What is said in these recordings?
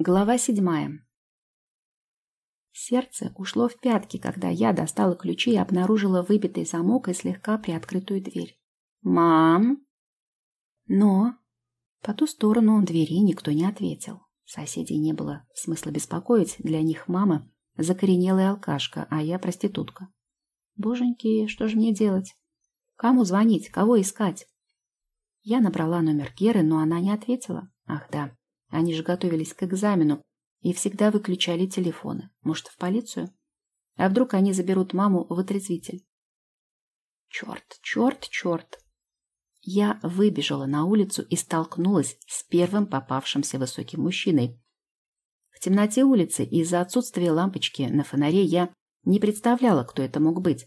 Глава седьмая. Сердце ушло в пятки, когда я достала ключи и обнаружила выбитый замок и слегка приоткрытую дверь. «Мам!» Но по ту сторону двери никто не ответил. Соседей не было смысла беспокоить, для них мама — закоренелая алкашка, а я проститутка. Боженьки, что же мне делать? Кому звонить, кого искать? Я набрала номер Геры, но она не ответила. Ах да, они же готовились к экзамену и всегда выключали телефоны. Может, в полицию? А вдруг они заберут маму в отрезвитель? Черт, черт, черт. Я выбежала на улицу и столкнулась с первым попавшимся высоким мужчиной. В темноте улицы из-за отсутствия лампочки на фонаре я не представляла, кто это мог быть.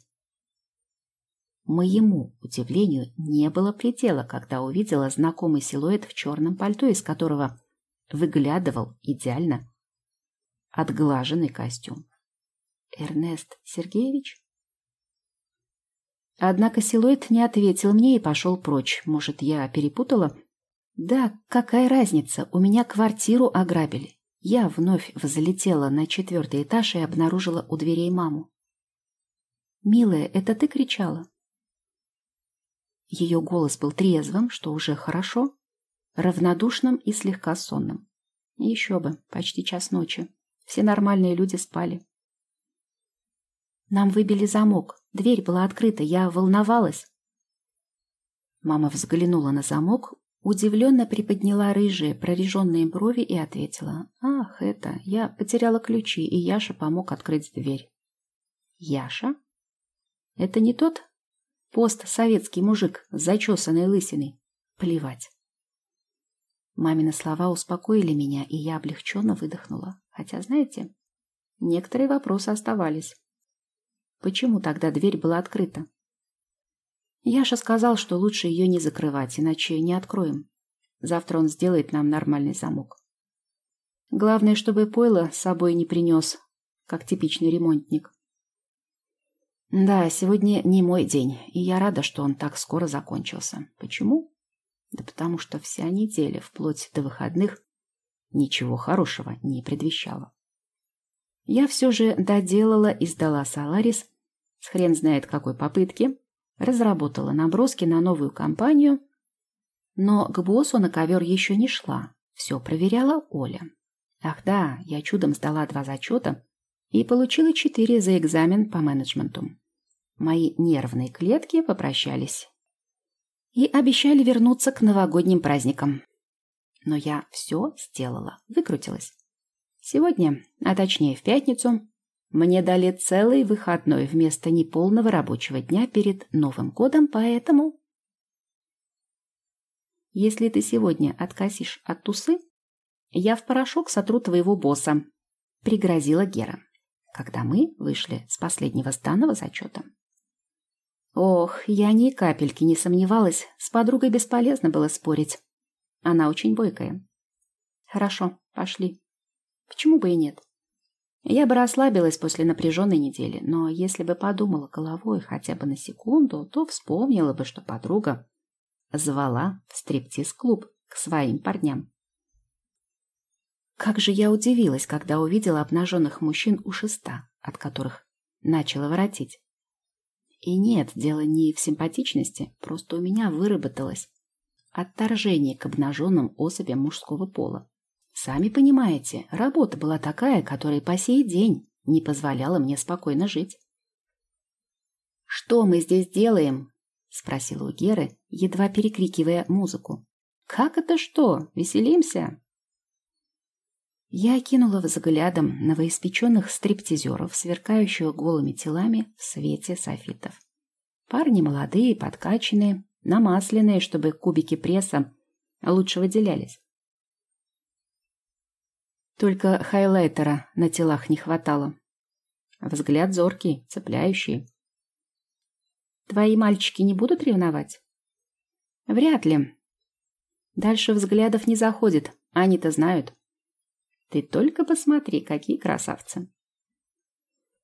Моему удивлению не было предела, когда увидела знакомый силуэт в черном пальто, из которого выглядывал идеально отглаженный костюм. Эрнест Сергеевич? Однако силуэт не ответил мне и пошел прочь. Может, я перепутала? Да, какая разница, у меня квартиру ограбили. Я вновь взлетела на четвертый этаж и обнаружила у дверей маму. «Милая, это ты кричала?» Ее голос был трезвым, что уже хорошо, равнодушным и слегка сонным. Еще бы, почти час ночи. Все нормальные люди спали. Нам выбили замок. Дверь была открыта. Я волновалась. Мама взглянула на замок, удивленно приподняла рыжие прореженные брови и ответила. «Ах, это, я потеряла ключи, и Яша помог открыть дверь». «Яша? Это не тот постсоветский мужик с зачесанной лысиной? Плевать. Мамины слова успокоили меня, и я облегченно выдохнула. Хотя, знаете, некоторые вопросы оставались. Почему тогда дверь была открыта? Яша сказал, что лучше ее не закрывать, иначе не откроем. Завтра он сделает нам нормальный замок. Главное, чтобы пойло с собой не принес, как типичный ремонтник. Да, сегодня не мой день, и я рада, что он так скоро закончился. Почему? Да потому что вся неделя, вплоть до выходных, ничего хорошего не предвещала. Я все же доделала и сдала Соларис с хрен знает какой попытки, разработала наброски на новую компанию, но к боссу на ковер еще не шла. Все проверяла Оля. Ах да, я чудом сдала два зачета и получила четыре за экзамен по менеджменту. Мои нервные клетки попрощались и обещали вернуться к новогодним праздникам. Но я все сделала, выкрутилась. Сегодня, а точнее в пятницу, мне дали целый выходной вместо неполного рабочего дня перед Новым годом, поэтому... Если ты сегодня откосишь от тусы, я в порошок сотру твоего босса, пригрозила Гера, когда мы вышли с последнего сданного зачета. Ох, я ни капельки не сомневалась, с подругой бесполезно было спорить. Она очень бойкая. Хорошо, пошли. Почему бы и нет? Я бы расслабилась после напряженной недели, но если бы подумала головой хотя бы на секунду, то вспомнила бы, что подруга звала в стриптиз-клуб к своим парням. Как же я удивилась, когда увидела обнаженных мужчин у шеста, от которых начала воротить. И нет, дело не в симпатичности, просто у меня выработалось отторжение к обнаженным особям мужского пола. Сами понимаете, работа была такая, которая по сей день не позволяла мне спокойно жить. «Что мы здесь делаем?» — спросила у Геры, едва перекрикивая музыку. «Как это что? Веселимся?» Я кинула взглядом новоиспеченных стриптизеров, сверкающих голыми телами в свете софитов. Парни молодые, подкачанные, намасленные, чтобы кубики пресса лучше выделялись. Только хайлайтера на телах не хватало. Взгляд зоркий, цепляющий. Твои мальчики не будут ревновать? Вряд ли. Дальше взглядов не заходит, они-то знают. Ты только посмотри, какие красавцы.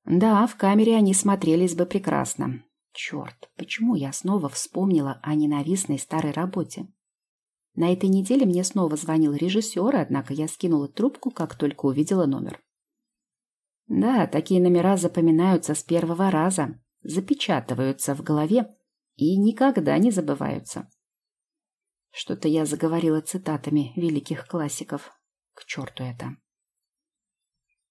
Да, в камере они смотрелись бы прекрасно. Черт, почему я снова вспомнила о ненавистной старой работе? На этой неделе мне снова звонил режиссер, однако я скинула трубку, как только увидела номер. Да, такие номера запоминаются с первого раза, запечатываются в голове и никогда не забываются. Что-то я заговорила цитатами великих классиков. К черту это.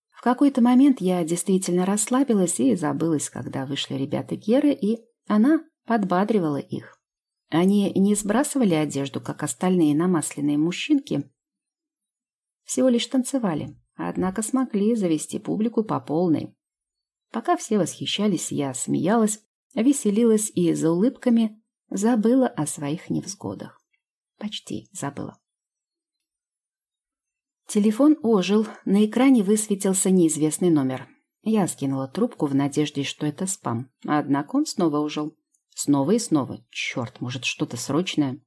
В какой-то момент я действительно расслабилась и забылась, когда вышли ребята Геры, и она подбадривала их. Они не сбрасывали одежду, как остальные намасленные мужчинки, всего лишь танцевали, однако смогли завести публику по полной. Пока все восхищались, я смеялась, веселилась и за улыбками забыла о своих невзгодах. Почти забыла. Телефон ожил, на экране высветился неизвестный номер. Я скинула трубку в надежде, что это спам, однако он снова ужил. Снова и снова. Черт, может, что-то срочное.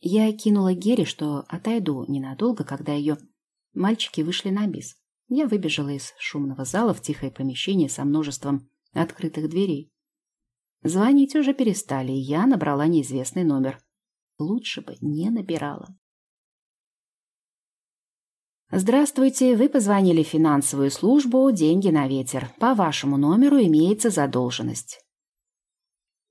Я кинула Гере, что отойду ненадолго, когда ее мальчики вышли на бис. Я выбежала из шумного зала в тихое помещение со множеством открытых дверей. Звонить уже перестали, и я набрала неизвестный номер. Лучше бы не набирала. Здравствуйте, вы позвонили в финансовую службу «Деньги на ветер». По вашему номеру имеется задолженность.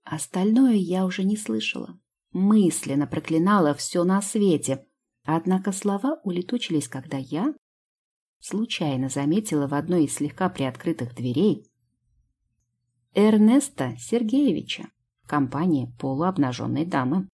Остальное я уже не слышала. Мысленно проклинала все на свете. Однако слова улетучились, когда я случайно заметила в одной из слегка приоткрытых дверей Эрнеста Сергеевича в компании полуобнаженной дамы.